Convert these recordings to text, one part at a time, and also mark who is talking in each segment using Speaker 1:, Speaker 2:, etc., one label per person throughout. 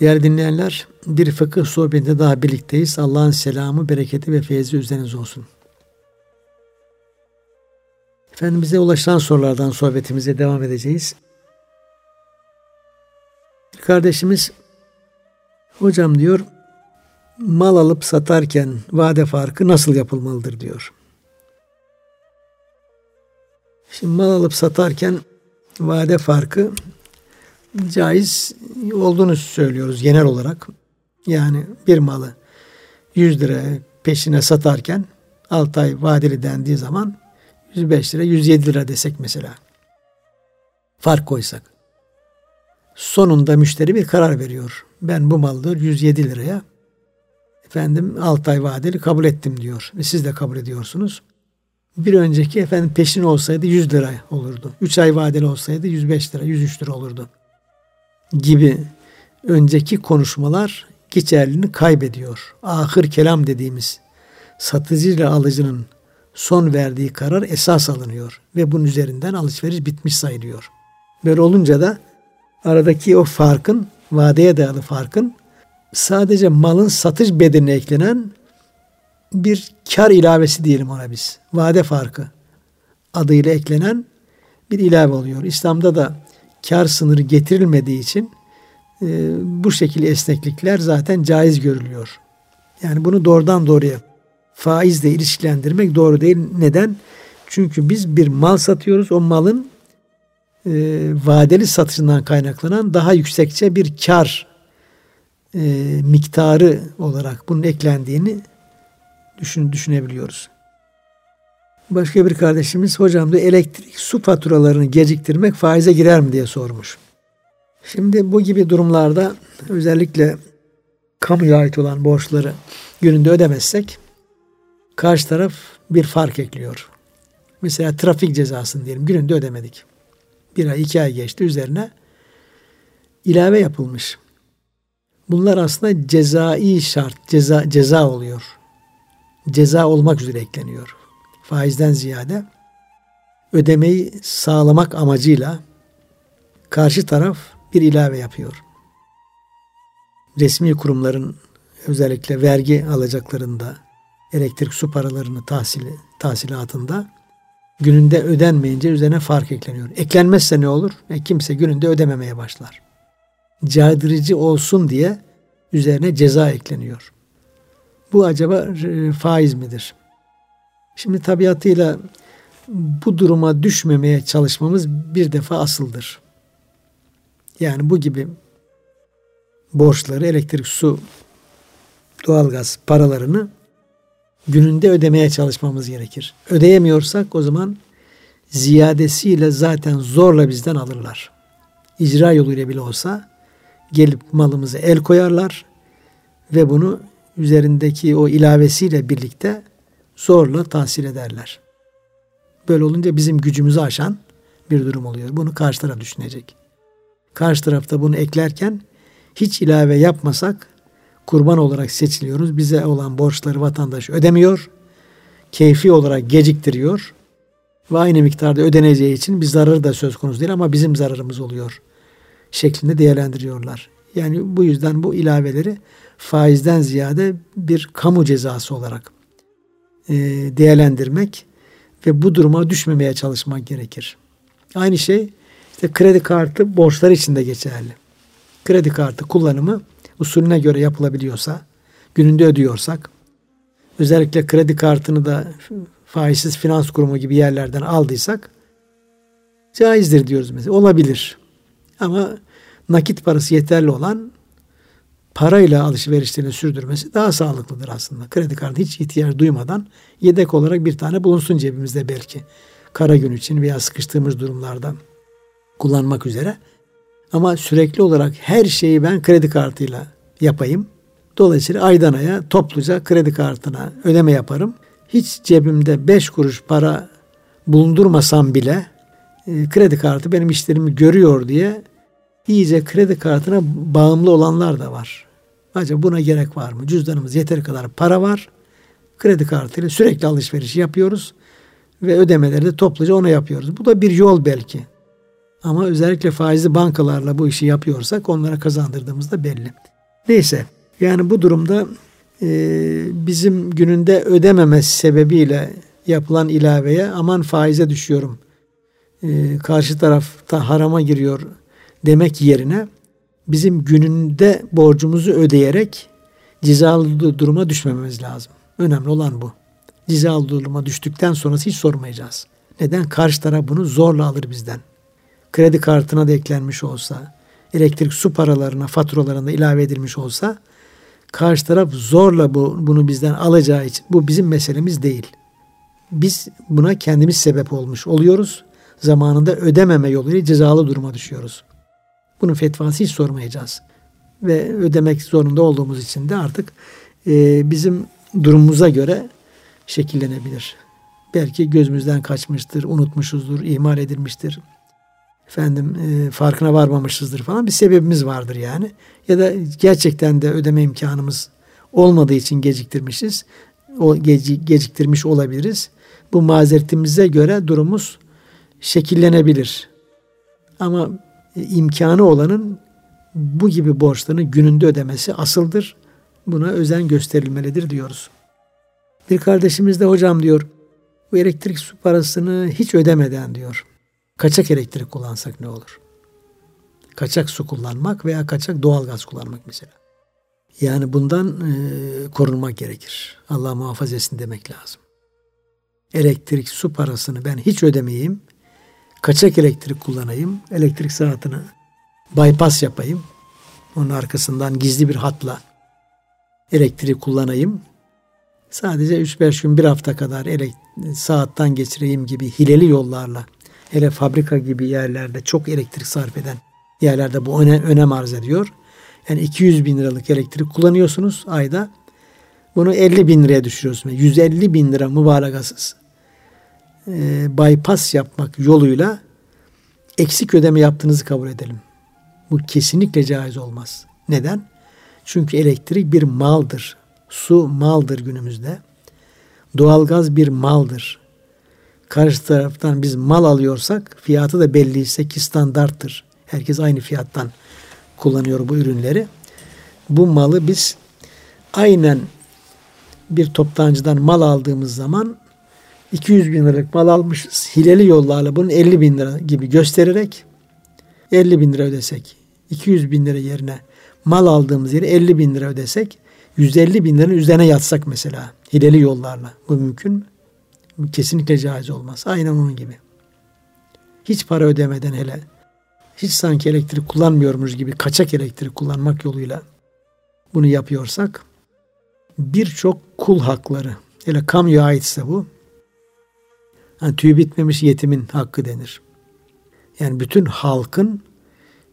Speaker 1: Değerli dinleyenler, bir fıkıh sohbetinde daha birlikteyiz. Allah'ın selamı, bereketi ve feyzi üzerinize olsun. Efendim bize ulaşan sorulardan sohbetimize devam edeceğiz. Kardeşimiz, hocam diyor, mal alıp satarken vade farkı nasıl yapılmalıdır diyor. Şimdi mal alıp satarken vade farkı caiz olduğunu söylüyoruz genel olarak. Yani bir malı 100 lira peşine satarken 6 ay vadeli dendiği zaman 105 lira 107 lira desek mesela. Fark koysak. Sonunda müşteri bir karar veriyor. Ben bu malı 107 liraya efendim 6 ay vadeli kabul ettim diyor. Ve siz de kabul ediyorsunuz. Bir önceki efendim peşin olsaydı 100 lira olurdu. 3 ay vadeli olsaydı 105 lira, 103 lira olurdu gibi önceki konuşmalar geçerliliğini kaybediyor. Ahır kelam dediğimiz satıcı ile alıcının son verdiği karar esas alınıyor ve bunun üzerinden alışveriş bitmiş sayılıyor. Böyle olunca da aradaki o farkın, vadeye dayalı farkın sadece malın satış bedeline eklenen bir kar ilavesi diyelim ona biz. Vade farkı adıyla eklenen bir ilave oluyor. İslam'da da kar sınırı getirilmediği için e, bu şekilde esneklikler zaten caiz görülüyor. Yani bunu doğrudan doğruya faizle ilişkilendirmek doğru değil. Neden? Çünkü biz bir mal satıyoruz. O malın e, vadeli satışından kaynaklanan daha yüksekçe bir kar e, miktarı olarak bunun eklendiğini düşün, düşünebiliyoruz. Başka bir kardeşimiz hocam da elektrik su faturalarını geciktirmek faize girer mi diye sormuş. Şimdi bu gibi durumlarda özellikle kamuya ait olan borçları gününde ödemezsek karşı taraf bir fark ekliyor. Mesela trafik cezasını diyelim gününde ödemedik. Bir ay iki ay geçti üzerine ilave yapılmış. Bunlar aslında cezai şart, ceza, ceza oluyor. Ceza olmak üzere ekleniyor faizden ziyade ödemeyi sağlamak amacıyla karşı taraf bir ilave yapıyor. Resmi kurumların özellikle vergi alacaklarında elektrik su paralarını tahsili, tahsilatında gününde ödenmeyince üzerine fark ekleniyor. Eklenmezse ne olur? E, kimse gününde ödememeye başlar. Caydırıcı olsun diye üzerine ceza ekleniyor. Bu acaba e, faiz midir? Şimdi tabiatıyla bu duruma düşmemeye çalışmamız bir defa asıldır. Yani bu gibi borçları, elektrik, su, doğalgaz paralarını gününde ödemeye çalışmamız gerekir. Ödeyemiyorsak o zaman ziyadesiyle zaten zorla bizden alırlar. İcra yoluyla bile olsa gelip malımızı el koyarlar ve bunu üzerindeki o ilavesiyle birlikte zorla tahsil ederler. Böyle olunca bizim gücümüzü aşan bir durum oluyor. Bunu karşı taraf düşünecek. Karşı tarafta bunu eklerken hiç ilave yapmasak kurban olarak seçiliyoruz. Bize olan borçları vatandaş ödemiyor. Keyfi olarak geciktiriyor. Ve aynı miktarda ödeneceği için bir zararı da söz konusu değil ama bizim zararımız oluyor. Şeklinde değerlendiriyorlar. Yani bu yüzden bu ilaveleri faizden ziyade bir kamu cezası olarak e, değerlendirmek ve bu duruma düşmemeye çalışmak gerekir. Aynı şey işte kredi kartı borçlar için de geçerli. Kredi kartı kullanımı usulüne göre yapılabiliyorsa, gününde ödüyorsak, özellikle kredi kartını da faizsiz finans kurumu gibi yerlerden aldıysak caizdir diyoruz mesela. Olabilir. Ama nakit parası yeterli olan parayla alışverişlerini sürdürmesi daha sağlıklıdır aslında. Kredi kartı hiç ihtiyaç duymadan yedek olarak bir tane bulunsun cebimizde belki. Kara gün için veya sıkıştığımız durumlarda kullanmak üzere. Ama sürekli olarak her şeyi ben kredi kartıyla yapayım. Dolayısıyla aydan aya topluca kredi kartına ödeme yaparım. Hiç cebimde beş kuruş para bulundurmasam bile e, kredi kartı benim işlerimi görüyor diye iyice kredi kartına bağımlı olanlar da var. Acaba buna gerek var mı? Cüzdanımız yeteri kadar para var. Kredi kartıyla sürekli alışveriş yapıyoruz ve ödemeleri de topluca ona yapıyoruz. Bu da bir yol belki. Ama özellikle faizli bankalarla bu işi yapıyorsak onlara kazandırdığımız da belli. Neyse yani bu durumda e, bizim gününde ödememesi sebebiyle yapılan ilaveye aman faize düşüyorum. E, karşı tarafta harama giriyor demek yerine bizim gününde borcumuzu ödeyerek cizalı duruma düşmememiz lazım. Önemli olan bu. Cizalı duruma düştükten sonrası hiç sormayacağız. Neden? Karşı taraf bunu zorla alır bizden. Kredi kartına da eklenmiş olsa, elektrik su paralarına, faturalarına ilave edilmiş olsa karşı taraf zorla bu, bunu bizden alacağı için bu bizim meselemiz değil. Biz buna kendimiz sebep olmuş oluyoruz. Zamanında ödememe yoluyla cezalı duruma düşüyoruz. Bunun fetvası hiç sormayacağız. Ve ödemek zorunda olduğumuz için de artık e, bizim durumumuza göre şekillenebilir. Belki gözümüzden kaçmıştır, unutmuşuzdur, ihmal edilmiştir. Efendim e, farkına varmamışızdır falan bir sebebimiz vardır yani. Ya da gerçekten de ödeme imkanımız olmadığı için geciktirmişiz. O geci, geciktirmiş olabiliriz. Bu mazeretimize göre durumumuz şekillenebilir. Ama imkanı olanın bu gibi borçlarını gününde ödemesi asıldır. Buna özen gösterilmelidir diyoruz. Bir kardeşimiz de hocam diyor bu elektrik su parasını hiç ödemeden diyor. Kaçak elektrik kullansak ne olur? Kaçak su kullanmak veya kaçak doğalgaz kullanmak mesela. Yani bundan e, korunmak gerekir. Allah muhafaza etsin demek lazım. Elektrik su parasını ben hiç ödemeyeyim. Kaçak elektrik kullanayım. Elektrik saatini bypass yapayım. Onun arkasından gizli bir hatla elektriği kullanayım. Sadece 3-5 gün bir hafta kadar saatten geçireyim gibi hileli yollarla hele fabrika gibi yerlerde çok elektrik sarf eden yerlerde bu öne, önem arz ediyor. Yani 200 bin liralık elektrik kullanıyorsunuz ayda. Bunu 50 bin liraya düşürüyorsunuz. 150 bin lira mübalagasız e, bypass yapmak yoluyla eksik ödeme yaptığınızı kabul edelim. Bu kesinlikle caiz olmaz. Neden? Çünkü elektrik bir maldır. Su maldır günümüzde. Doğalgaz bir maldır. Karşı taraftan biz mal alıyorsak fiyatı da belliyse ki standarttır. Herkes aynı fiyattan kullanıyor bu ürünleri. Bu malı biz aynen bir toptancıdan mal aldığımız zaman 200 bin liralık mal almışız. Hileli yollarla bunun 50 bin lira gibi göstererek 50 bin lira ödesek 200 bin lira yerine mal aldığımız yere 50 bin lira ödesek 150 bin liranın üzerine yatsak mesela hileli yollarla. Bu mümkün mü? Kesinlikle caiz olmaz. Aynen onun gibi. Hiç para ödemeden hele hiç sanki elektrik kullanmıyormuş gibi kaçak elektrik kullanmak yoluyla bunu yapıyorsak birçok kul hakları hele kamuya aitse bu yani tüy bitmemiş yetimin hakkı denir. Yani bütün halkın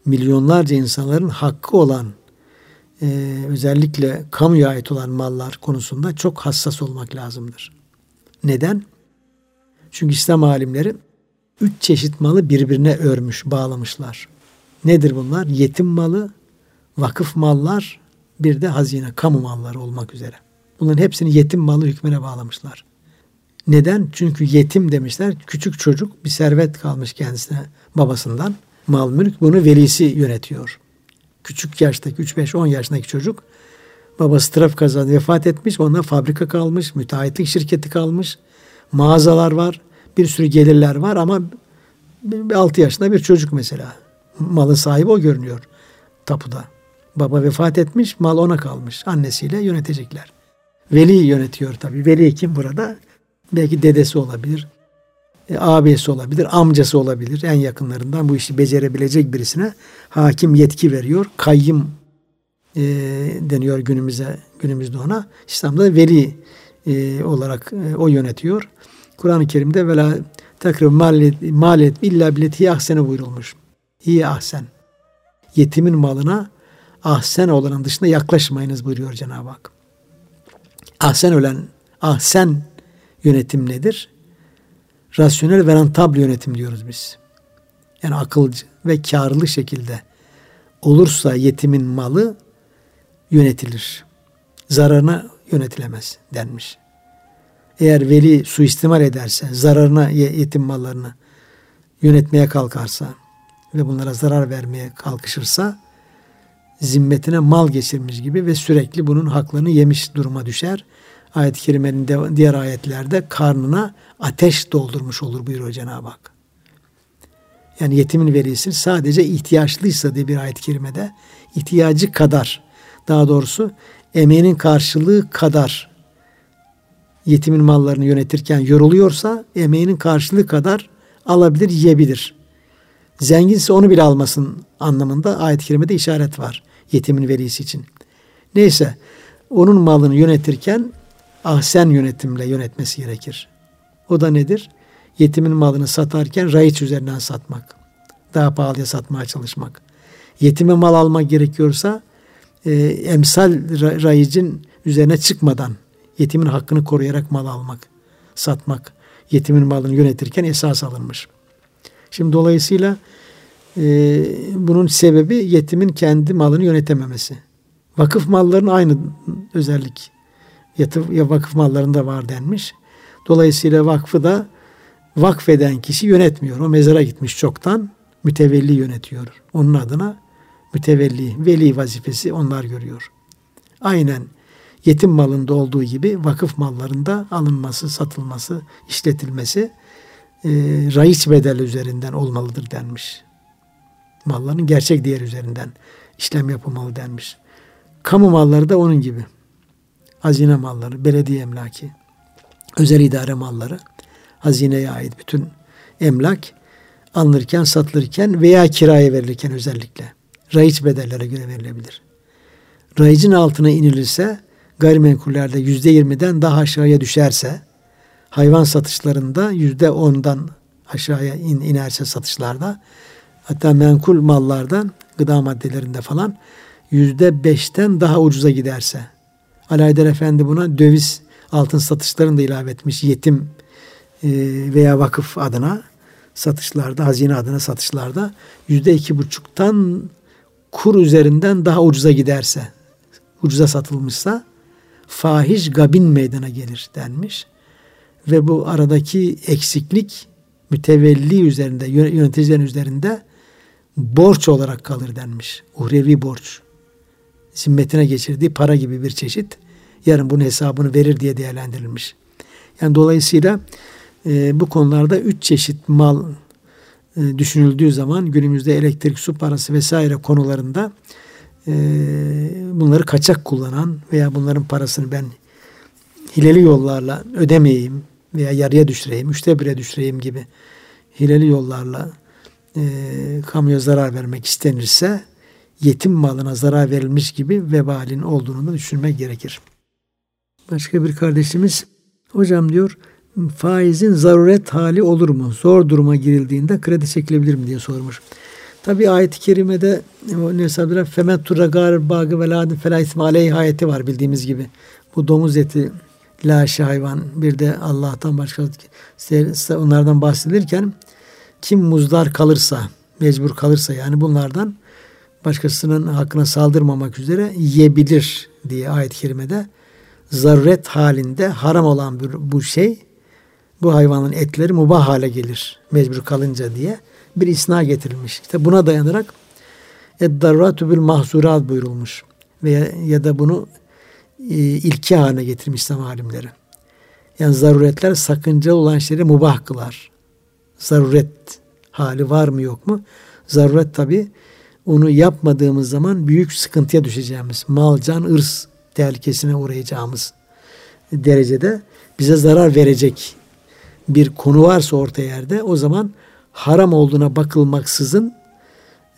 Speaker 1: milyonlarca insanların hakkı olan e, özellikle kamuya ait olan mallar konusunda çok hassas olmak lazımdır. Neden? Çünkü İslam alimleri üç çeşit malı birbirine örmüş, bağlamışlar. Nedir bunlar? Yetim malı, vakıf mallar, bir de hazine, kamu malları olmak üzere. Bunların hepsini yetim malı hükmüne bağlamışlar. Neden? Çünkü yetim demişler. Küçük çocuk bir servet kalmış kendisine babasından. Mal mülk bunu velisi yönetiyor. Küçük yaştaki 3-5-10 yaşındaki çocuk babası trafik kazası vefat etmiş. Ondan fabrika kalmış, müteahhitlik şirketi kalmış. Mağazalar var. Bir sürü gelirler var ama 6 yaşında bir çocuk mesela. Malın sahibi o görünüyor tapuda. Baba vefat etmiş, mal ona kalmış. Annesiyle yönetecekler. Veli yönetiyor tabii. Veli kim burada? Belki dedesi olabilir, e, abisi olabilir, amcası olabilir. En yakınlarından bu işi becerebilecek birisine hakim yetki veriyor. Kayyım e, deniyor günümüze günümüzde ona. İslam'da veli e, olarak e, o yönetiyor. Kur'an-ı Kerim'de vela takrib maliyet illa bileti ahsene buyurulmuş. İyi ahsen. Yetimin malına ahsen olanın dışında yaklaşmayınız buyuruyor Cenab-ı Hak. Ahsen ölen, ahsen yönetim nedir? Rasyonel ve rentabl yönetim diyoruz biz. Yani akılcı ve karlı şekilde olursa yetimin malı yönetilir. Zararına yönetilemez denmiş. Eğer veli suistimal ederse, zararına yetim mallarını yönetmeye kalkarsa, ve bunlara zarar vermeye kalkışırsa zimmetine mal geçirmiş gibi ve sürekli bunun haklarını yemiş duruma düşer. Ayet-i kerimenin diğer ayetlerde karnına ateş doldurmuş olur buyuruyor Cenab-ı Hak. Yani yetimin velisi sadece ihtiyaçlıysa diye bir ayet-i kerimede ihtiyacı kadar daha doğrusu emeğinin karşılığı kadar yetimin mallarını yönetirken yoruluyorsa emeğinin karşılığı kadar alabilir, yiyebilir. Zenginse onu bile almasın anlamında ayet-i kerimede işaret var yetimin velisi için. Neyse onun malını yönetirken ahsen yönetimle yönetmesi gerekir. O da nedir? Yetimin malını satarken raiç üzerinden satmak. Daha pahalıya satmaya çalışmak. Yetime mal almak gerekiyorsa e, emsal rayicin üzerine çıkmadan yetimin hakkını koruyarak mal almak, satmak, yetimin malını yönetirken esas alınmış. Şimdi dolayısıyla e, bunun sebebi yetimin kendi malını yönetememesi. Vakıf mallarının aynı özellik yatıf, ya vakıf mallarında var denmiş. Dolayısıyla vakfı da vakfeden kişi yönetmiyor. O mezara gitmiş çoktan mütevelli yönetiyor. Onun adına mütevelli, veli vazifesi onlar görüyor. Aynen yetim malında olduğu gibi vakıf mallarında alınması, satılması, işletilmesi e, raiç bedeli üzerinden olmalıdır denmiş. Malların gerçek değer üzerinden işlem yapılmalı denmiş. Kamu malları da onun gibi. Hazine malları, belediye emlaki, özel idare malları, hazineye ait bütün emlak alınırken, satılırken veya kiraya verilirken özellikle raiç bedellere göre verilebilir. Raicin altına inilirse gayrimenkullerde yüzde yirmiden daha aşağıya düşerse hayvan satışlarında yüzde ondan aşağıya in, inerse satışlarda hatta menkul mallardan gıda maddelerinde falan yüzde beşten daha ucuza giderse Alaeddin Efendi buna döviz altın satışlarını da ilave etmiş yetim e, veya vakıf adına satışlarda hazine adına satışlarda yüzde iki buçuktan kur üzerinden daha ucuza giderse ucuza satılmışsa fahiş gabin meydana gelir denmiş. Ve bu aradaki eksiklik mütevelli üzerinde, yöneticilerin üzerinde borç olarak kalır denmiş. Uhrevi borç. Zimmetine geçirdiği para gibi bir çeşit. Yarın bunun hesabını verir diye değerlendirilmiş. Yani dolayısıyla e, bu konularda üç çeşit mal e, düşünüldüğü zaman günümüzde elektrik, su parası vesaire konularında e, bunları kaçak kullanan veya bunların parasını ben hileli yollarla ödemeyeyim veya yarıya düşüreyim, üçte bire düşüreyim gibi hileli yollarla e, kamuya zarar vermek istenirse yetim malına zarar verilmiş gibi vebalin olduğunu da düşünmek gerekir. Başka bir kardeşimiz hocam diyor faizin zaruret hali olur mu? Zor duruma girildiğinde kredi çekilebilir mi diye sormuş. Tabi ayet-i kerimede Nesabira femen turra gar bagı ve ladin felâ ismi ayeti var bildiğimiz gibi. Bu domuz eti laşi hayvan bir de Allah'tan başka onlardan bahsedilirken kim muzdar kalırsa mecbur kalırsa yani bunlardan başkasının hakkına saldırmamak üzere yiyebilir diye ayet-i kerimede zaruret halinde haram olan bu şey bu hayvanın etleri mubah hale gelir mecbur kalınca diye bir isna getirilmiş. İşte buna dayanarak Eddarratu bil mahzurat buyurulmuş. Veya ya da bunu e, ilki haline getirmiş İslam alimleri. Yani zaruretler sakıncalı olan şeyleri mubah kılar. Zaruret hali var mı yok mu? Zaruret tabi onu yapmadığımız zaman büyük sıkıntıya düşeceğimiz, mal, can, ırs tehlikesine uğrayacağımız derecede bize zarar verecek bir konu varsa orta yerde o zaman haram olduğuna bakılmaksızın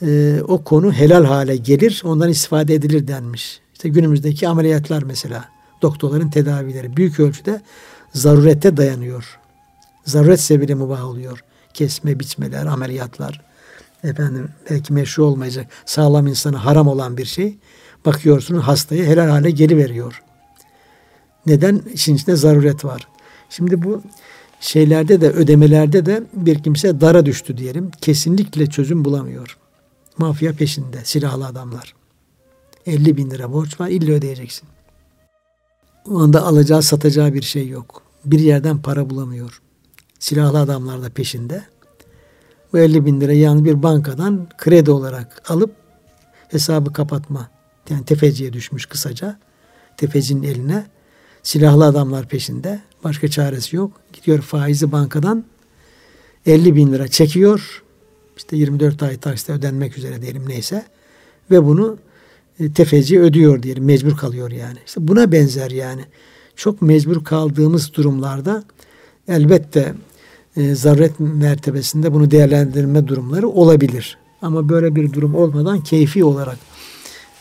Speaker 1: e, o konu helal hale gelir, ondan istifade edilir denmiş. İşte günümüzdeki ameliyatlar mesela, doktorların tedavileri büyük ölçüde zarurete dayanıyor. Zaruret sebebiyle mübah oluyor. Kesme, biçmeler, ameliyatlar. Efendim belki meşru olmayacak, sağlam insana haram olan bir şey. Bakıyorsunuz hastaya helal hale geliveriyor. Neden? İşin içinde zaruret var. Şimdi bu şeylerde de ödemelerde de bir kimse dara düştü diyelim. Kesinlikle çözüm bulamıyor. Mafya peşinde silahlı adamlar. 50 bin lira borç var illa ödeyeceksin. O anda alacağı satacağı bir şey yok. Bir yerden para bulamıyor. Silahlı adamlar da peşinde. Bu 50 bin lira yalnız bir bankadan kredi olarak alıp hesabı kapatma. Yani tefeciye düşmüş kısaca. Tefecinin eline. Silahlı adamlar peşinde. Başka çaresi yok. Gidiyor faizi bankadan 50 bin lira çekiyor. İşte 24 ay taksitle ödenmek üzere diyelim neyse. Ve bunu e, tefeci ödüyor diyelim. Mecbur kalıyor yani. İşte buna benzer yani. Çok mecbur kaldığımız durumlarda elbette e, zaruret mertebesinde bunu değerlendirme durumları olabilir. Ama böyle bir durum olmadan keyfi olarak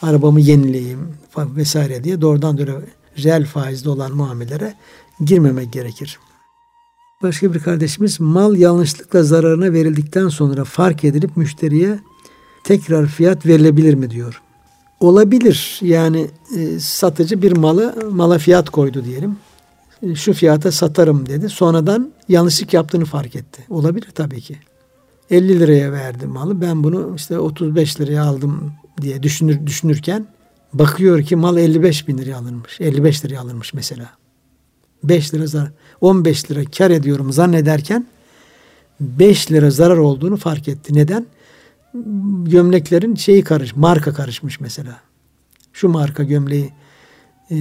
Speaker 1: arabamı yenileyeyim vesaire diye doğrudan doğru reel faizli olan muamelere girmemek gerekir. Başka bir kardeşimiz mal yanlışlıkla zararına verildikten sonra fark edilip müşteriye tekrar fiyat verilebilir mi diyor. Olabilir. Yani e, satıcı bir malı mala fiyat koydu diyelim. E, şu fiyata satarım dedi. Sonradan yanlışlık yaptığını fark etti. Olabilir tabii ki. 50 liraya verdim malı. Ben bunu işte 35 liraya aldım diye düşünür, düşünürken bakıyor ki mal 55 bin liraya alınmış. 55 liraya alınmış mesela. 5 lira zarar. 15 lira kar ediyorum zannederken 5 lira zarar olduğunu fark etti. Neden? Gömleklerin şeyi karış, marka karışmış mesela. Şu marka gömleği e,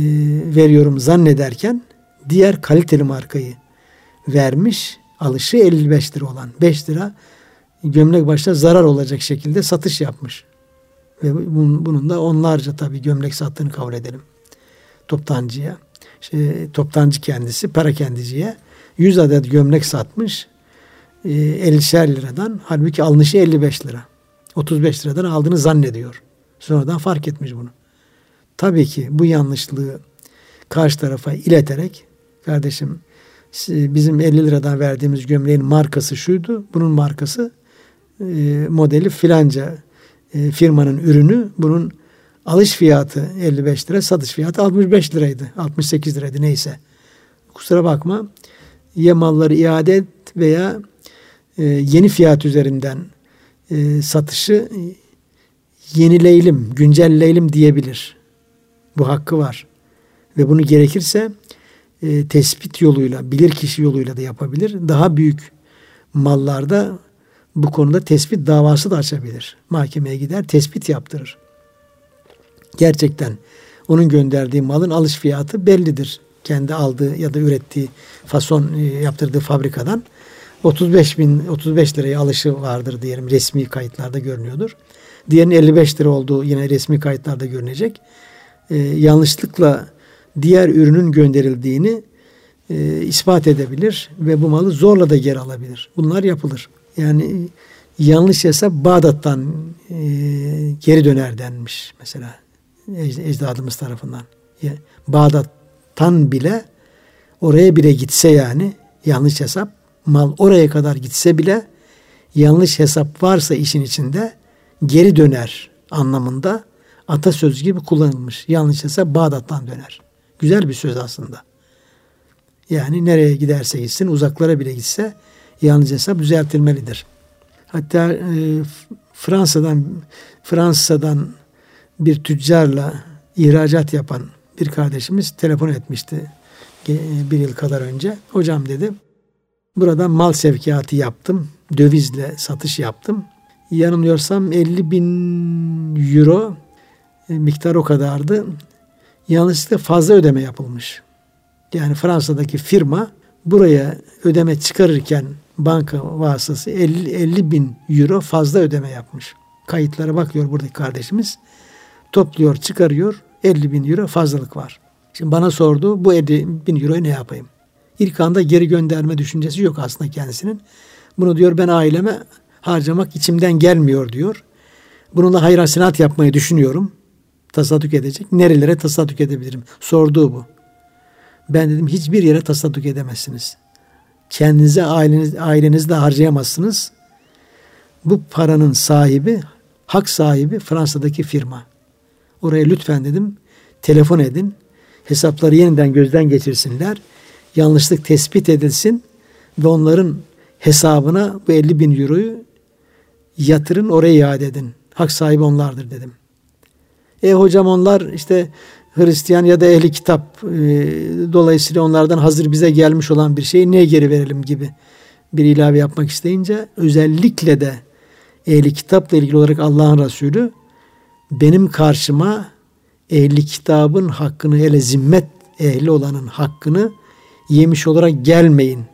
Speaker 1: veriyorum zannederken diğer kaliteli markayı vermiş. Alışı 55 lira olan 5 lira gömlek başta zarar olacak şekilde satış yapmış. Ve bunun da onlarca tabii gömlek sattığını kabul edelim. Toptancıya. Şey, toptancı kendisi perakendiciye 100 adet gömlek satmış. E, 50'şer liradan. Halbuki alınışı 55 lira. 35 liradan aldığını zannediyor. Sonradan fark etmiş bunu. Tabii ki bu yanlışlığı karşı tarafa ileterek kardeşim bizim 50 liradan verdiğimiz gömleğin markası şuydu. Bunun markası e, modeli filanca e, firmanın ürünü. Bunun alış fiyatı 55 lira, satış fiyatı 65 liraydı. 68 liraydı neyse. Kusura bakma. Ya malları iade et veya e, yeni fiyat üzerinden satışı yenileylim, güncelleylim diyebilir. Bu hakkı var. Ve bunu gerekirse e, tespit yoluyla, bilir kişi yoluyla da yapabilir. Daha büyük mallarda bu konuda tespit davası da açabilir. Mahkemeye gider, tespit yaptırır. Gerçekten onun gönderdiği malın alış fiyatı bellidir. Kendi aldığı ya da ürettiği fason e, yaptırdığı fabrikadan 35 bin 35 liraya alışı vardır diyelim resmi kayıtlarda görünüyordur. Diğerinin 55 lira olduğu yine resmi kayıtlarda görünecek. Ee, yanlışlıkla diğer ürünün gönderildiğini e, ispat edebilir ve bu malı zorla da geri alabilir. Bunlar yapılır. Yani yanlış hesap Bağdat'tan e, geri döner denmiş mesela ecdadımız tarafından. Yani Bağdat'tan bile oraya bile gitse yani yanlış hesap mal oraya kadar gitse bile yanlış hesap varsa işin içinde geri döner anlamında atasöz gibi kullanılmış. Yanlış hesap Bağdat'tan döner. Güzel bir söz aslında. Yani nereye giderse gitsin, uzaklara bile gitse yanlış hesap düzeltilmelidir. Hatta e, Fransa'dan Fransa'dan bir tüccarla ihracat yapan bir kardeşimiz telefon etmişti bir yıl kadar önce. Hocam dedi, burada mal sevkiyatı yaptım, dövizle satış yaptım. Yanılmıyorsam 50 bin euro e, miktar o kadardı yanlışlıkla fazla ödeme yapılmış. Yani Fransa'daki firma buraya ödeme çıkarırken banka vasıtası 50, 50 bin euro fazla ödeme yapmış. Kayıtlara bakıyor buradaki kardeşimiz. Topluyor, çıkarıyor. 50 bin euro fazlalık var. Şimdi bana sordu bu 50 bin euroyu ne yapayım? İlk anda geri gönderme düşüncesi yok aslında kendisinin. Bunu diyor ben aileme harcamak içimden gelmiyor diyor. Bununla hayır hasenat yapmayı düşünüyorum tasadduk edecek. Nerelere tasadduk edebilirim? Sorduğu bu. Ben dedim hiçbir yere tasadduk edemezsiniz. Kendinize aileniz, ailenizde harcayamazsınız. Bu paranın sahibi, hak sahibi Fransa'daki firma. Oraya lütfen dedim telefon edin. Hesapları yeniden gözden geçirsinler. Yanlışlık tespit edilsin ve onların hesabına bu 50 bin euroyu yatırın oraya iade edin. Hak sahibi onlardır dedim. E hocam onlar işte Hristiyan ya da ehli kitap e, dolayısıyla onlardan hazır bize gelmiş olan bir şeyi niye geri verelim gibi bir ilave yapmak isteyince özellikle de ehli kitapla ilgili olarak Allah'ın Resulü benim karşıma ehli kitabın hakkını hele zimmet ehli olanın hakkını yemiş olarak gelmeyin.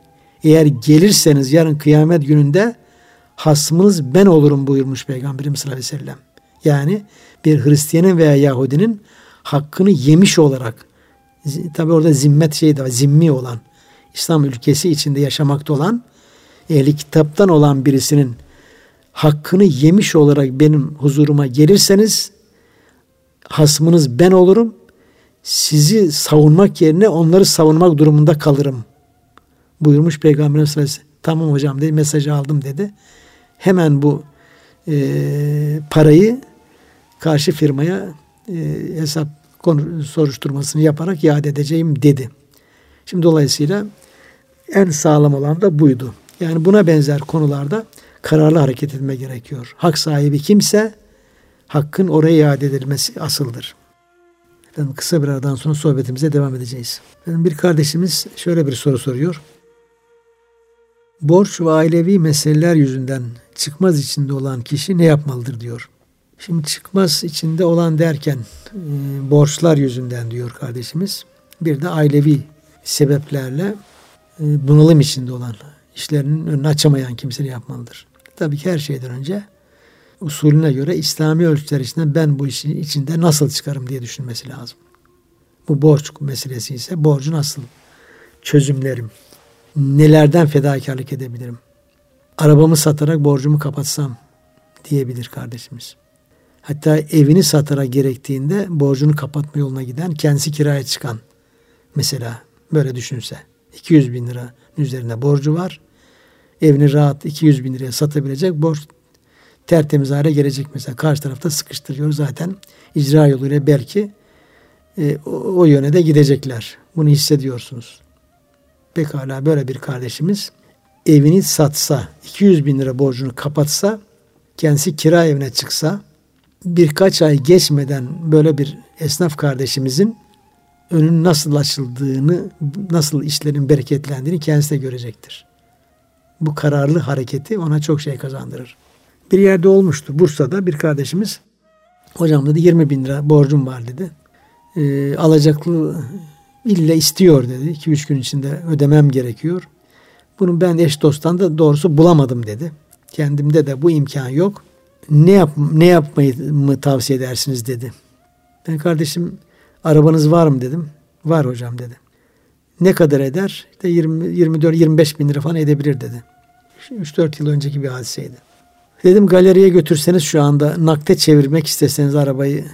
Speaker 1: Eğer gelirseniz yarın kıyamet gününde hasmınız ben olurum buyurmuş Peygamberimiz sallallahu aleyhi ve sellem. Yani bir Hristiyanın veya Yahudinin hakkını yemiş olarak tabi orada zimmet şey de zimmi olan İslam ülkesi içinde yaşamakta olan ehli kitaptan olan birisinin hakkını yemiş olarak benim huzuruma gelirseniz hasmınız ben olurum. Sizi savunmak yerine onları savunmak durumunda kalırım. Buyurmuş ve sellem. Tamam hocam dedi mesajı aldım dedi. Hemen bu e, parayı karşı firmaya e, hesap konu, soruşturmasını yaparak iade edeceğim dedi. Şimdi dolayısıyla en sağlam olan da buydu. Yani buna benzer konularda kararlı hareket etme gerekiyor. Hak sahibi kimse hakkın oraya iade edilmesi asıldır. Efendim kısa bir aradan sonra sohbetimize devam edeceğiz. Efendim bir kardeşimiz şöyle bir soru soruyor. Borç ve ailevi meseleler yüzünden çıkmaz içinde olan kişi ne yapmalıdır diyor. Şimdi çıkmaz içinde olan derken e, borçlar yüzünden diyor kardeşimiz. Bir de ailevi sebeplerle e, bunalım içinde olan, işlerinin önünü açamayan kimse ne yapmalıdır? Tabii ki her şeyden önce usulüne göre İslami ölçüler içinde ben bu işin içinde nasıl çıkarım diye düşünmesi lazım. Bu borç meselesi ise borcu nasıl çözümlerim? Nelerden fedakarlık edebilirim? Arabamı satarak borcumu kapatsam diyebilir kardeşimiz. Hatta evini satarak gerektiğinde borcunu kapatma yoluna giden, kendisi kiraya çıkan mesela böyle düşünse. 200 bin lira üzerinde borcu var. Evini rahat 200 bin liraya satabilecek borç tertemiz hale gelecek mesela. Karşı tarafta sıkıştırıyor zaten. icra yoluyla belki e, o, o yöne de gidecekler. Bunu hissediyorsunuz. Pekala böyle bir kardeşimiz evini satsa, 200 bin lira borcunu kapatsa, kendisi kira evine çıksa, birkaç ay geçmeden böyle bir esnaf kardeşimizin önün nasıl açıldığını, nasıl işlerin bereketlendiğini kendisi de görecektir. Bu kararlı hareketi ona çok şey kazandırır. Bir yerde olmuştu Bursa'da bir kardeşimiz hocam dedi 20 bin lira borcum var dedi. E, alacaklı ille istiyor dedi. 2-3 gün içinde ödemem gerekiyor. Bunu ben eş dosttan da doğrusu bulamadım dedi. Kendimde de bu imkan yok. Ne yap ne yapmayı mı tavsiye edersiniz dedi. Ben kardeşim arabanız var mı dedim. Var hocam dedi. Ne kadar eder? İşte 20 24 25 bin lira falan edebilir dedi. 3-4 yıl önceki bir hadiseydi. Dedim galeriye götürseniz şu anda nakde çevirmek isteseniz arabayı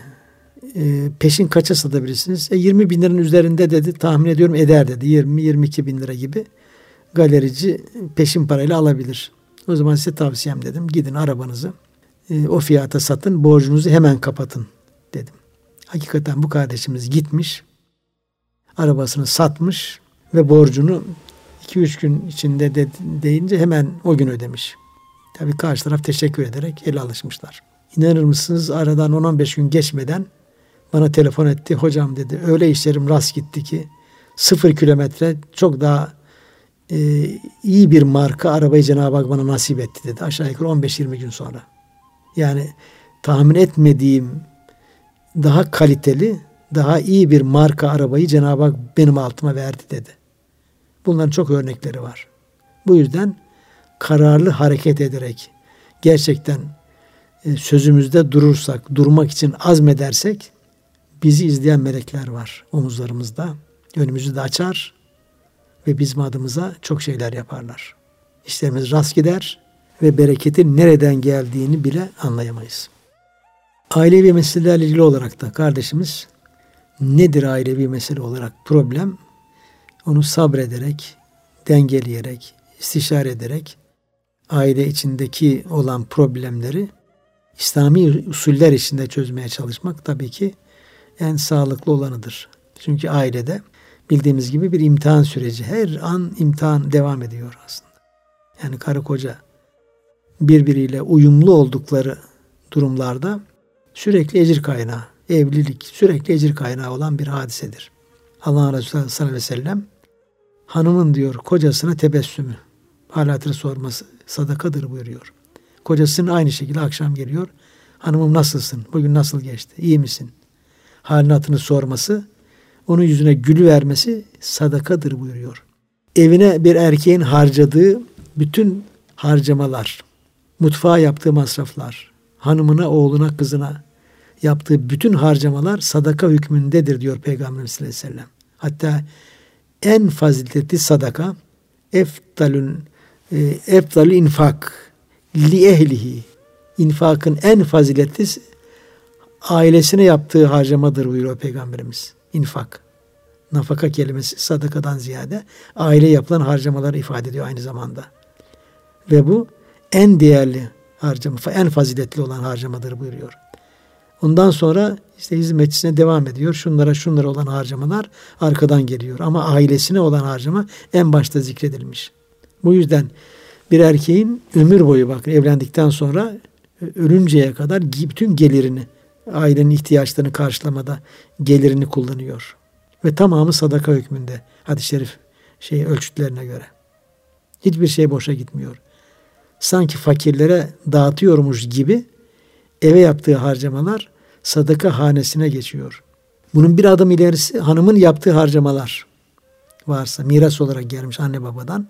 Speaker 1: e, peşin kaça satabilirsiniz? E, 20 bin liranın üzerinde dedi tahmin ediyorum eder dedi. 20-22 bin lira gibi galerici peşin parayla alabilir. O zaman size tavsiyem dedim. Gidin arabanızı e, o fiyata satın borcunuzu hemen kapatın dedim. Hakikaten bu kardeşimiz gitmiş arabasını satmış ve borcunu 2-3 gün içinde de, deyince hemen o gün ödemiş. Tabii karşı taraf teşekkür ederek el alışmışlar. İnanır mısınız aradan 10-15 gün geçmeden bana telefon etti. Hocam dedi öyle işlerim rast gitti ki sıfır kilometre çok daha e, iyi bir marka arabayı Cenab-ı Hak bana nasip etti dedi. Aşağı yukarı 15-20 gün sonra. Yani tahmin etmediğim daha kaliteli, daha iyi bir marka arabayı Cenab-ı Hak benim altıma verdi dedi. Bunların çok örnekleri var. Bu yüzden kararlı hareket ederek gerçekten e, sözümüzde durursak, durmak için azmedersek bizi izleyen melekler var omuzlarımızda. Önümüzü de açar ve bizim adımıza çok şeyler yaparlar. İşlerimiz rast gider ve bereketin nereden geldiğini bile anlayamayız. Ailevi meselelerle ilgili olarak da kardeşimiz nedir ailevi mesele olarak problem? Onu sabrederek, dengeleyerek, istişare ederek aile içindeki olan problemleri İslami usuller içinde çözmeye çalışmak tabii ki en sağlıklı olanıdır. Çünkü ailede bildiğimiz gibi bir imtihan süreci. Her an imtihan devam ediyor aslında. Yani karı koca birbiriyle uyumlu oldukları durumlarda sürekli ecir kaynağı, evlilik sürekli ecir kaynağı olan bir hadisedir. Allah Resulü sallallahu aleyhi ve sellem hanımın diyor kocasına tebessümü Halatını sorması sadakadır buyuruyor. Kocasının aynı şekilde akşam geliyor. Hanımım nasılsın? Bugün nasıl geçti? İyi misin? Halini hatını sorması, onun yüzüne gülü vermesi sadakadır buyuruyor. Evine bir erkeğin harcadığı bütün harcamalar, mutfağa yaptığı masraflar, hanımına, oğluna, kızına yaptığı bütün harcamalar sadaka hükmündedir diyor Peygamberimiz sallallahu aleyhi ve sellem. Hatta en faziletli sadaka eftalün e, eftalü infak li ehlihi infakın en faziletlisi ailesine yaptığı harcamadır buyuruyor Peygamberimiz. İnfak. Nafaka kelimesi sadakadan ziyade aile yapılan harcamaları ifade ediyor aynı zamanda. Ve bu en değerli harcama, en faziletli olan harcamadır buyuruyor. Ondan sonra işte hizmetçisine devam ediyor. Şunlara şunlara olan harcamalar arkadan geliyor. Ama ailesine olan harcama en başta zikredilmiş. Bu yüzden bir erkeğin ömür boyu bakın evlendikten sonra ölünceye kadar bütün gelirini ailenin ihtiyaçlarını karşılamada gelirini kullanıyor. Ve tamamı sadaka hükmünde hadis-i şerif şey ölçütlerine göre. Hiçbir şey boşa gitmiyor. Sanki fakirlere dağıtıyormuş gibi eve yaptığı harcamalar sadaka hanesine geçiyor. Bunun bir adım ilerisi hanımın yaptığı harcamalar varsa miras olarak gelmiş anne babadan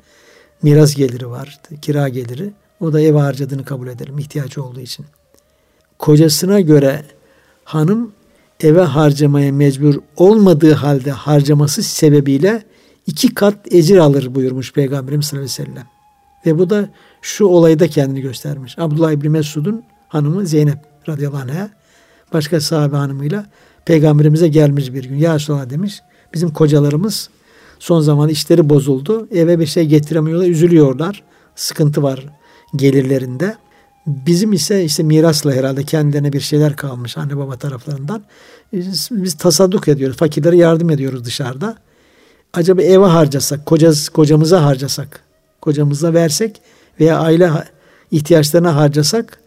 Speaker 1: miras geliri var, kira geliri. O da ev harcadığını kabul edelim ihtiyaç olduğu için. Kocasına göre hanım eve harcamaya mecbur olmadığı halde harcaması sebebiyle iki kat ecir alır buyurmuş Peygamberimiz sallallahu aleyhi ve sellem. Ve bu da şu olayda kendini göstermiş. Abdullah İbni Mesud'un hanımı Zeynep radıyallahu anh'a başka sahabe hanımıyla peygamberimize gelmiş bir gün. Ya Resulallah demiş bizim kocalarımız son zaman işleri bozuldu. Eve bir şey getiremiyorlar, üzülüyorlar. Sıkıntı var gelirlerinde. Bizim ise işte mirasla herhalde kendilerine bir şeyler kalmış anne baba taraflarından. Biz, biz tasadduk ediyoruz. Fakirlere yardım ediyoruz dışarıda. Acaba eve harcasak, kocaz, kocamıza harcasak, kocamıza versek veya aile ihtiyaçlarına harcasak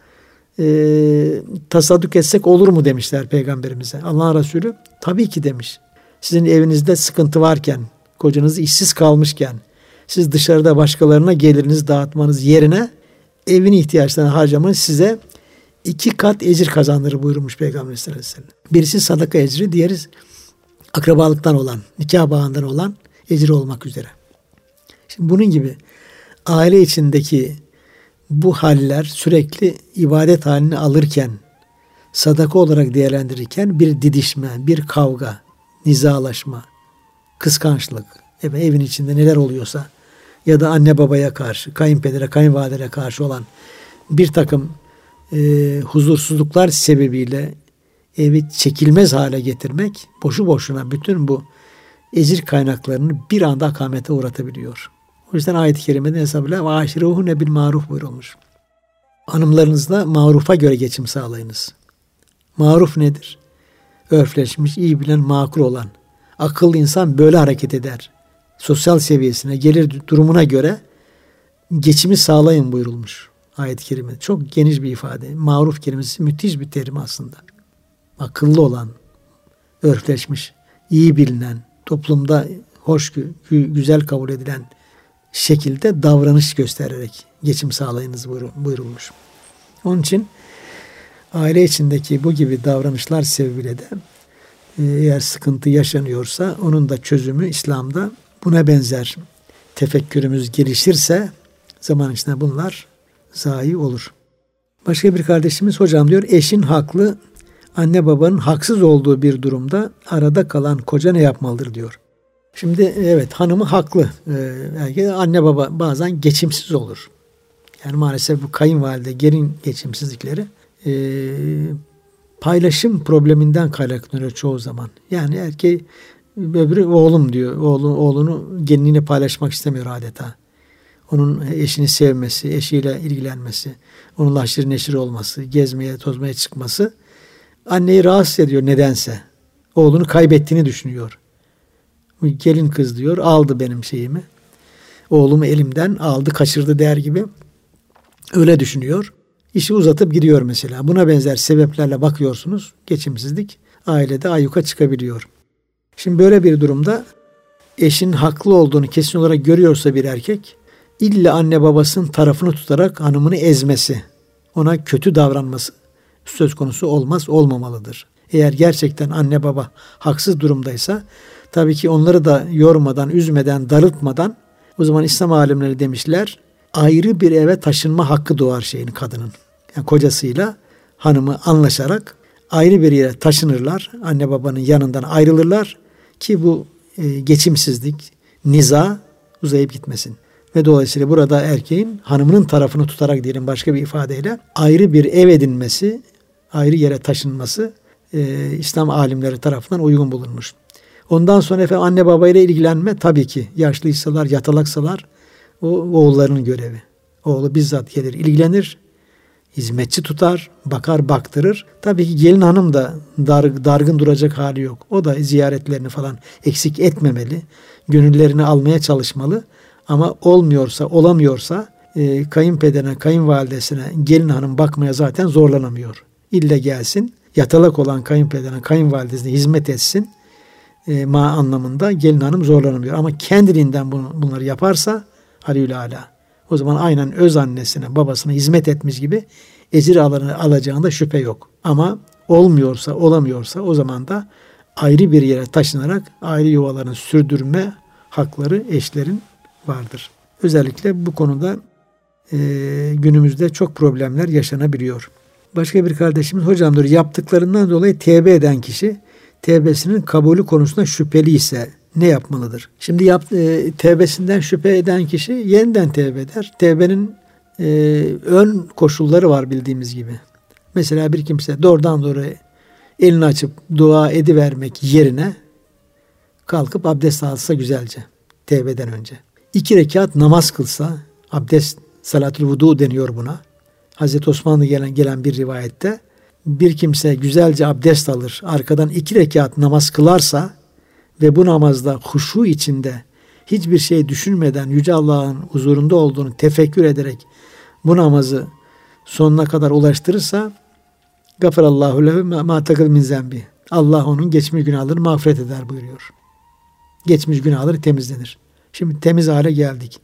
Speaker 1: e, tasadduk etsek olur mu demişler peygamberimize. Allah Resulü tabii ki demiş. Sizin evinizde sıkıntı varken, kocanız işsiz kalmışken, siz dışarıda başkalarına gelirinizi dağıtmanız yerine evin ihtiyaçlarını harcamanız size iki kat ecir kazandırır buyurmuş Peygamber sallallahu. Birisi sadaka ecri, diğeri akrabalıktan olan, nikah bağından olan ecir olmak üzere. Şimdi bunun gibi aile içindeki bu haller sürekli ibadet halini alırken, sadaka olarak değerlendirirken bir didişme, bir kavga, nizalaşma, kıskançlık, evin içinde neler oluyorsa ya da anne babaya karşı, kayınpedere, kayınvalidere karşı olan bir takım e, huzursuzluklar sebebiyle evi çekilmez hale getirmek boşu boşuna bütün bu ecir kaynaklarını bir anda akamete uğratabiliyor. O yüzden ayet-i kerimede hesabıyla ne bil maruf buyurulmuş. Hanımlarınızla marufa göre geçim sağlayınız. Maruf nedir? Örfleşmiş, iyi bilen, makul olan. Akıllı insan böyle hareket eder. Sosyal seviyesine, gelir durumuna göre geçimi sağlayın buyurulmuş ayet-i kerime. Çok geniş bir ifade. Maruf kelimesi müthiş bir terim aslında. Akıllı olan, örfleşmiş, iyi bilinen, toplumda hoş, güzel kabul edilen şekilde davranış göstererek geçim sağlayınız buyurulmuş. Onun için aile içindeki bu gibi davranışlar sebebiyle de e, eğer sıkıntı yaşanıyorsa onun da çözümü İslam'da buna benzer tefekkürümüz gelişirse zaman içinde bunlar zayi olur. Başka bir kardeşimiz hocam diyor eşin haklı anne babanın haksız olduğu bir durumda arada kalan koca ne yapmalıdır diyor. Şimdi evet hanımı haklı. Ee, anne baba bazen geçimsiz olur. Yani maalesef bu kayınvalide gelin geçimsizlikleri e, paylaşım probleminden kaynaklanıyor çoğu zaman. Yani erkeği öbürü oğlum diyor. Oğlu, oğlunu gelinliğini paylaşmak istemiyor adeta. Onun eşini sevmesi, eşiyle ilgilenmesi, onunla haşır neşir olması, gezmeye, tozmaya çıkması anneyi rahatsız ediyor nedense. Oğlunu kaybettiğini düşünüyor. Gelin kız diyor aldı benim şeyimi. Oğlumu elimden aldı kaçırdı der gibi. Öyle düşünüyor. İşi uzatıp gidiyor mesela. Buna benzer sebeplerle bakıyorsunuz. Geçimsizlik ailede ayyuka çıkabiliyor. Şimdi böyle bir durumda eşin haklı olduğunu kesin olarak görüyorsa bir erkek illa anne babasının tarafını tutarak hanımını ezmesi, ona kötü davranması söz konusu olmaz, olmamalıdır. Eğer gerçekten anne baba haksız durumdaysa tabii ki onları da yormadan, üzmeden, darıltmadan o zaman İslam alimleri demişler ayrı bir eve taşınma hakkı doğar şeyin kadının. Yani kocasıyla hanımı anlaşarak ayrı bir yere taşınırlar. Anne babanın yanından ayrılırlar ki bu e, geçimsizlik, niza uzayıp gitmesin. Ve dolayısıyla burada erkeğin hanımının tarafını tutarak diyelim başka bir ifadeyle ayrı bir ev edinmesi, ayrı yere taşınması e, İslam alimleri tarafından uygun bulunmuş. Ondan sonra efendim anne babayla ilgilenme tabii ki yaşlıysalar, yatalaksalar o oğullarının görevi. Oğlu bizzat gelir ilgilenir, hizmetçi tutar, bakar baktırır. Tabii ki gelin hanım da dar, dargın duracak hali yok. O da ziyaretlerini falan eksik etmemeli. Gönüllerini almaya çalışmalı. Ama olmuyorsa, olamıyorsa e, kayınpederine, kayınvalidesine gelin hanım bakmaya zaten zorlanamıyor. İlle gelsin, yatalak olan kayınpederine, kayınvalidesine hizmet etsin e, ma anlamında gelin hanım zorlanamıyor. Ama kendiliğinden bunu, bunları yaparsa Halil Ala. O zaman aynen öz annesine, babasına hizmet etmiş gibi ecir alacağında şüphe yok. Ama olmuyorsa, olamıyorsa o zaman da ayrı bir yere taşınarak ayrı yuvalarını sürdürme hakları eşlerin vardır. Özellikle bu konuda e, günümüzde çok problemler yaşanabiliyor. Başka bir kardeşimiz hocam diyor yaptıklarından dolayı tevbe eden kişi tevbesinin kabulü konusunda şüpheli ise ne yapmalıdır? Şimdi yap, e, tevbesinden şüphe eden kişi yeniden tevbe eder. Tevbenin e, ön koşulları var bildiğimiz gibi. Mesela bir kimse doğrudan doğru elini açıp dua edivermek yerine kalkıp abdest alsa güzelce tevbeden önce. İki rekat namaz kılsa abdest salatül vudu deniyor buna. Hazreti Osmanlı gelen, gelen bir rivayette bir kimse güzelce abdest alır, arkadan iki rekat namaz kılarsa ve bu namazda huşu içinde hiçbir şey düşünmeden Yüce Allah'ın huzurunda olduğunu tefekkür ederek bu namazı sonuna kadar ulaştırırsa gafirallahu lehu ma takıl min zembi. Allah onun geçmiş günahlarını mağfiret eder buyuruyor. Geçmiş günahları temizlenir. Şimdi temiz hale geldik.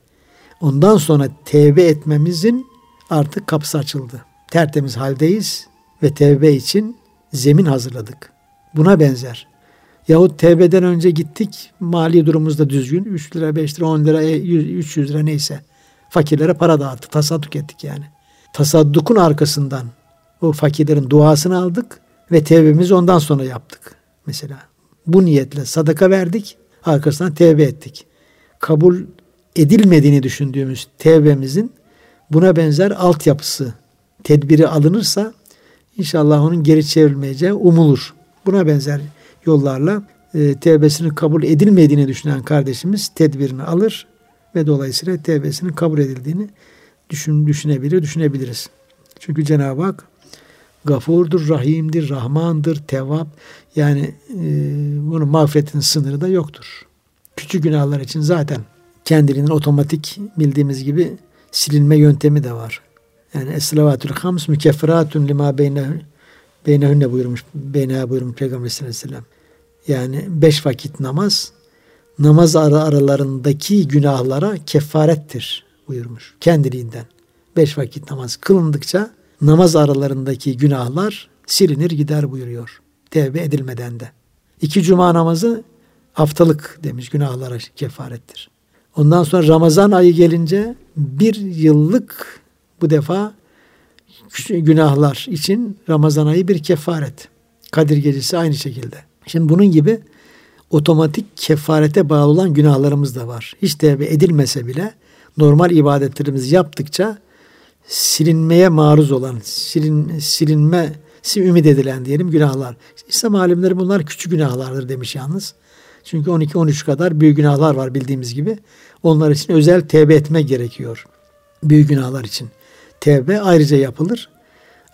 Speaker 1: Ondan sonra tevbe etmemizin artık kapısı açıldı. Tertemiz haldeyiz ve tevbe için zemin hazırladık. Buna benzer. Yahut tevbeden önce gittik, mali durumumuz da düzgün. 3 lira, 5 lira, 10 lira, 300 lira neyse. Fakirlere para dağıttık, tasadduk ettik yani. Tasaddukun arkasından o fakirlerin duasını aldık ve tevbemizi ondan sonra yaptık. Mesela bu niyetle sadaka verdik, arkasından tevbe ettik. Kabul edilmediğini düşündüğümüz tevbemizin buna benzer altyapısı, tedbiri alınırsa inşallah onun geri çevrilmeyeceği umulur. Buna benzer yollarla e, tevbesinin kabul edilmediğini düşünen kardeşimiz tedbirini alır ve dolayısıyla tevbesinin kabul edildiğini düşün, düşünebilir, düşünebiliriz. Çünkü Cenab-ı Hak gafurdur, rahimdir, rahmandır, tevap. Yani e, bunun mağfiretin sınırı da yoktur. Küçük günahlar için zaten kendiliğinden otomatik bildiğimiz gibi silinme yöntemi de var. Yani es-salavatül hams mükefferatun lima beyne beynehünne buyurmuş. Beyneha buyurmuş Peygamber sallallahu. Yani beş vakit namaz namaz ara aralarındaki günahlara kefarettir buyurmuş. Kendiliğinden. Beş vakit namaz kılındıkça namaz aralarındaki günahlar silinir gider buyuruyor. Tevbe edilmeden de. İki cuma namazı haftalık demiş günahlara kefarettir. Ondan sonra Ramazan ayı gelince bir yıllık bu defa günahlar için Ramazan ayı bir kefaret. Kadir gecesi aynı şekilde. Şimdi bunun gibi otomatik kefarete bağlı olan günahlarımız da var. Hiç tevbe edilmese bile normal ibadetlerimizi yaptıkça silinmeye maruz olan, silin, silinmesi ümit edilen diyelim günahlar. İslam alimleri bunlar küçük günahlardır demiş yalnız. Çünkü 12-13 kadar büyük günahlar var bildiğimiz gibi. Onlar için özel tevbe etme gerekiyor. Büyük günahlar için. Tevbe ayrıca yapılır.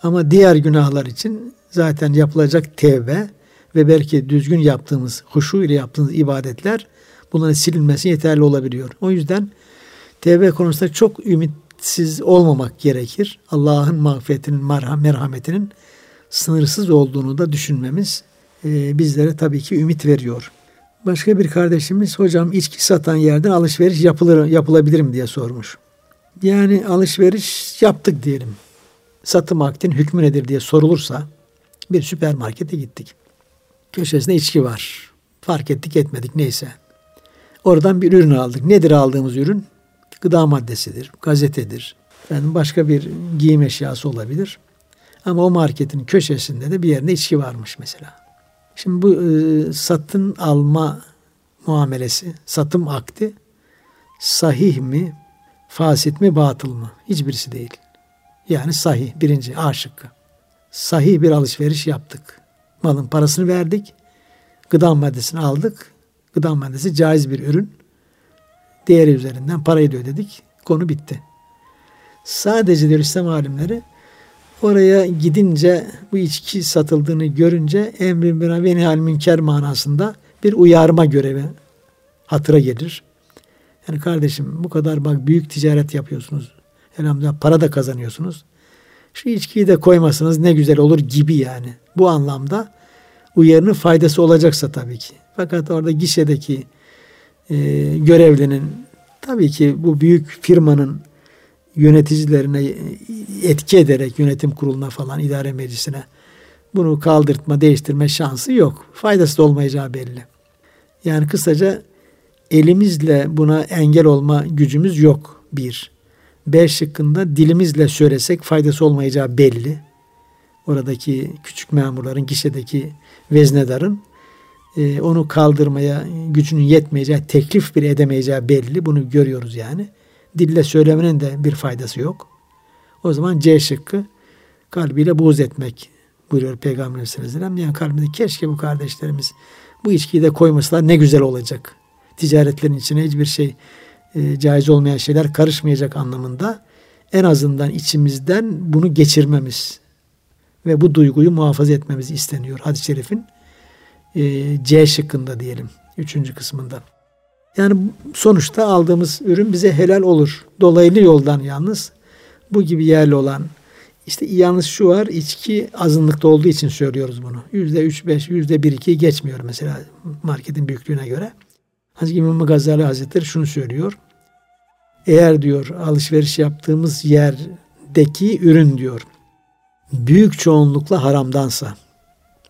Speaker 1: Ama diğer günahlar için zaten yapılacak tevbe ve belki düzgün yaptığımız, huşu ile yaptığımız ibadetler bunların silinmesi yeterli olabiliyor. O yüzden tevbe konusunda çok ümitsiz olmamak gerekir. Allah'ın mağfiretinin, merhametinin sınırsız olduğunu da düşünmemiz e, bizlere tabii ki ümit veriyor. Başka bir kardeşimiz hocam içki satan yerden alışveriş yapılır yapılabilir mi diye sormuş. Yani alışveriş yaptık diyelim. Satım aktin hükmü nedir diye sorulursa bir süpermarkete gittik. Köşesinde içki var. Fark ettik etmedik neyse. Oradan bir ürün aldık. Nedir aldığımız ürün? Gıda maddesidir, gazetedir. Yani başka bir giyim eşyası olabilir. Ama o marketin köşesinde de bir yerinde içki varmış mesela. Şimdi bu e, satın alma muamelesi, satım akdi sahih mi, fasit mi, batıl mı? Hiçbirisi değil. Yani sahih, birinci A şıkkı. Sahih bir alışveriş yaptık. Malın parasını verdik, gıda maddesini aldık. Gıda maddesi caiz bir ürün. Değeri üzerinden parayı da ödedik. Konu bitti. Sadece diyor İslam alimleri oraya gidince bu içki satıldığını görünce emrin bir ve nihal münker manasında bir uyarma görevi hatıra gelir. Yani kardeşim bu kadar bak büyük ticaret yapıyorsunuz. Elhamdülillah para da kazanıyorsunuz. Şu içkiyi de koymasanız ne güzel olur gibi yani. Bu anlamda uyarının faydası olacaksa tabii ki. Fakat orada gişedeki e, görevlinin tabii ki bu büyük firmanın yöneticilerine etki ederek yönetim kuruluna falan idare meclisine bunu kaldırtma, değiştirme şansı yok. Faydası da olmayacağı belli. Yani kısaca elimizle buna engel olma gücümüz yok bir. B şıkkında dilimizle söylesek faydası olmayacağı belli. Oradaki küçük memurların, gişedeki veznedarın e, onu kaldırmaya gücünün yetmeyeceği, teklif bile edemeyeceği belli. Bunu görüyoruz yani. Dille söylemenin de bir faydası yok. O zaman C şıkkı kalbiyle buğz etmek buyuruyor Peygamber Aleyhisselam. Yani kalbinde keşke bu kardeşlerimiz bu içkiyi de koymasalar ne güzel olacak. Ticaretlerin içine hiçbir şey e, caiz olmayan şeyler karışmayacak anlamında en azından içimizden bunu geçirmemiz ve bu duyguyu muhafaza etmemiz isteniyor hadis-i şerifin e, C şıkkında diyelim. Üçüncü kısmında. Yani sonuçta aldığımız ürün bize helal olur. Dolaylı yoldan yalnız bu gibi yerli olan işte yalnız şu var içki azınlıkta olduğu için söylüyoruz bunu. Yüzde üç beş, yüzde bir iki geçmiyor mesela marketin büyüklüğüne göre. Hazreti İmam Gazali Hazretleri şunu söylüyor. Eğer diyor alışveriş yaptığımız yerdeki ürün diyor büyük çoğunlukla haramdansa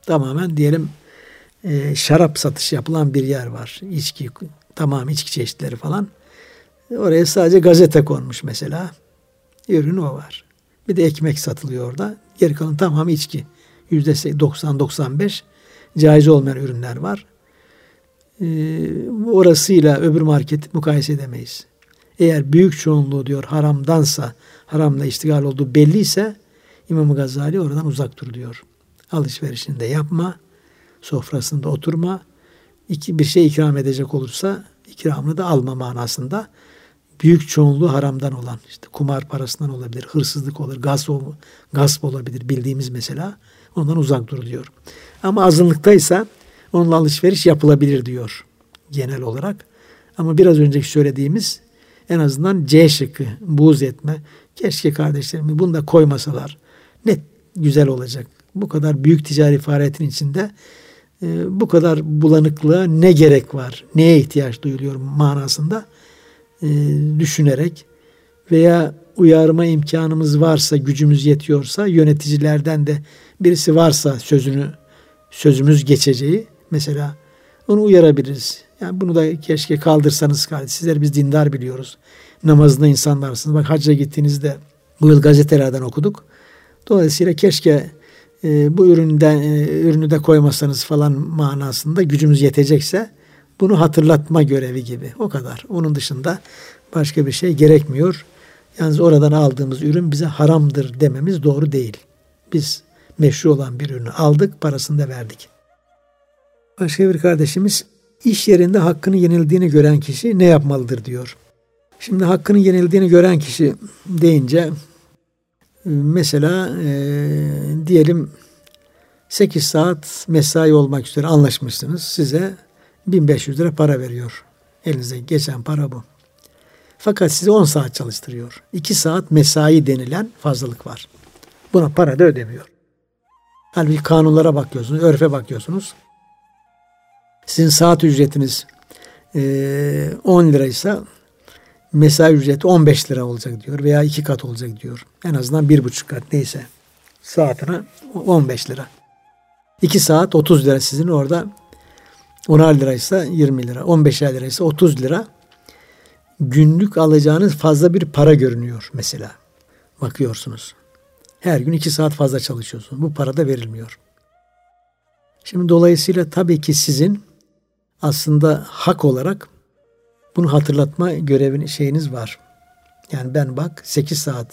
Speaker 1: tamamen diyelim e, şarap satışı yapılan bir yer var. İçki, tamam içki çeşitleri falan. Oraya sadece gazete konmuş mesela. Ürün o var. Bir de ekmek satılıyor orada. Geri kalan tamamı içki. Yüzde 90-95 caiz olmayan ürünler var. Ee, orasıyla öbür market mukayese edemeyiz. Eğer büyük çoğunluğu diyor haramdansa, haramla iştigal olduğu belliyse İmam Gazali oradan uzak dur diyor. Alışverişini de yapma sofrasında oturma. iki bir şey ikram edecek olursa ikramını da alma manasında büyük çoğunluğu haramdan olan işte kumar parasından olabilir, hırsızlık olur, gasp, gasp olabilir bildiğimiz mesela. Ondan uzak dur diyor. Ama azınlıktaysa onunla alışveriş yapılabilir diyor genel olarak. Ama biraz önceki söylediğimiz en azından C şıkkı buğz etme. Keşke kardeşlerimi bunu da koymasalar. Ne güzel olacak. Bu kadar büyük ticari faaliyetin içinde e, bu kadar bulanıklığa ne gerek var, neye ihtiyaç duyuluyor manasında e, düşünerek veya uyarma imkanımız varsa, gücümüz yetiyorsa, yöneticilerden de birisi varsa sözünü sözümüz geçeceği mesela onu uyarabiliriz. Yani bunu da keşke kaldırsanız kardeş. Sizler biz dindar biliyoruz. Namazında insanlarsınız. Bak hacca gittiğinizde bu yıl gazetelerden okuduk. Dolayısıyla keşke e, bu üründen e, ürünü de koymasanız falan manasında gücümüz yetecekse bunu hatırlatma görevi gibi. O kadar. Onun dışında başka bir şey gerekmiyor. Yalnız oradan aldığımız ürün bize haramdır dememiz doğru değil. Biz meşru olan bir ürünü aldık, parasını da verdik. Başka bir kardeşimiz iş yerinde hakkını yenildiğini gören kişi ne yapmalıdır diyor. Şimdi hakkını yenildiğini gören kişi deyince Mesela e, diyelim 8 saat mesai olmak üzere anlaşmışsınız. Size 1500 lira para veriyor. Elinize geçen para bu. Fakat sizi 10 saat çalıştırıyor. 2 saat mesai denilen fazlalık var. Buna para da ödemiyor. Halbuki kanunlara bakıyorsunuz, örfe bakıyorsunuz. Sizin saat ücretiniz e, 10 liraysa mesai ücreti 15 lira olacak diyor veya iki kat olacak diyor. En azından bir buçuk kat neyse. Saatine 15 lira. 2 saat 30 lira sizin orada 10'ar liraysa 20 lira. 15 liraysa 30 lira. Günlük alacağınız fazla bir para görünüyor mesela. Bakıyorsunuz. Her gün 2 saat fazla çalışıyorsunuz. Bu para da verilmiyor. Şimdi dolayısıyla tabii ki sizin aslında hak olarak bunu hatırlatma görevin şeyiniz var. Yani ben bak 8 saat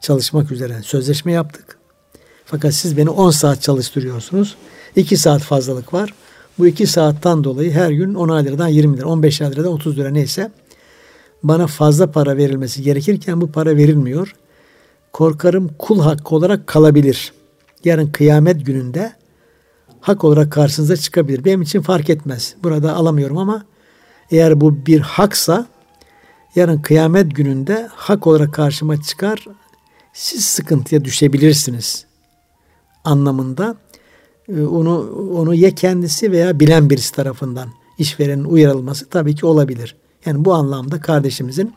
Speaker 1: çalışmak üzere sözleşme yaptık. Fakat siz beni 10 saat çalıştırıyorsunuz. 2 saat fazlalık var. Bu 2 saatten dolayı her gün 10 liradan 20 lira, 15 liradan 30 lira neyse bana fazla para verilmesi gerekirken bu para verilmiyor. Korkarım kul hakkı olarak kalabilir. Yarın kıyamet gününde hak olarak karşınıza çıkabilir. Benim için fark etmez. Burada alamıyorum ama eğer bu bir haksa yarın kıyamet gününde hak olarak karşıma çıkar. Siz sıkıntıya düşebilirsiniz anlamında e, onu onu ya kendisi veya bilen birisi tarafından işverenin uyarılması tabii ki olabilir. Yani bu anlamda kardeşimizin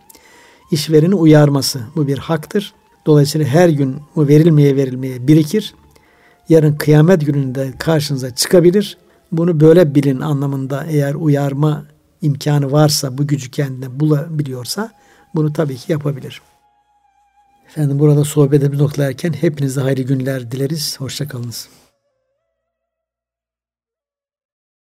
Speaker 1: işvereni uyarması bu bir haktır. Dolayısıyla her gün bu verilmeye verilmeye birikir. Yarın kıyamet gününde karşınıza çıkabilir. Bunu böyle bilin anlamında eğer uyarma imkanı varsa, bu gücü kendine bulabiliyorsa bunu tabii ki yapabilir. Efendim burada sohbetimizi noktalarken hepinize hayırlı günler dileriz. Hoşçakalınız.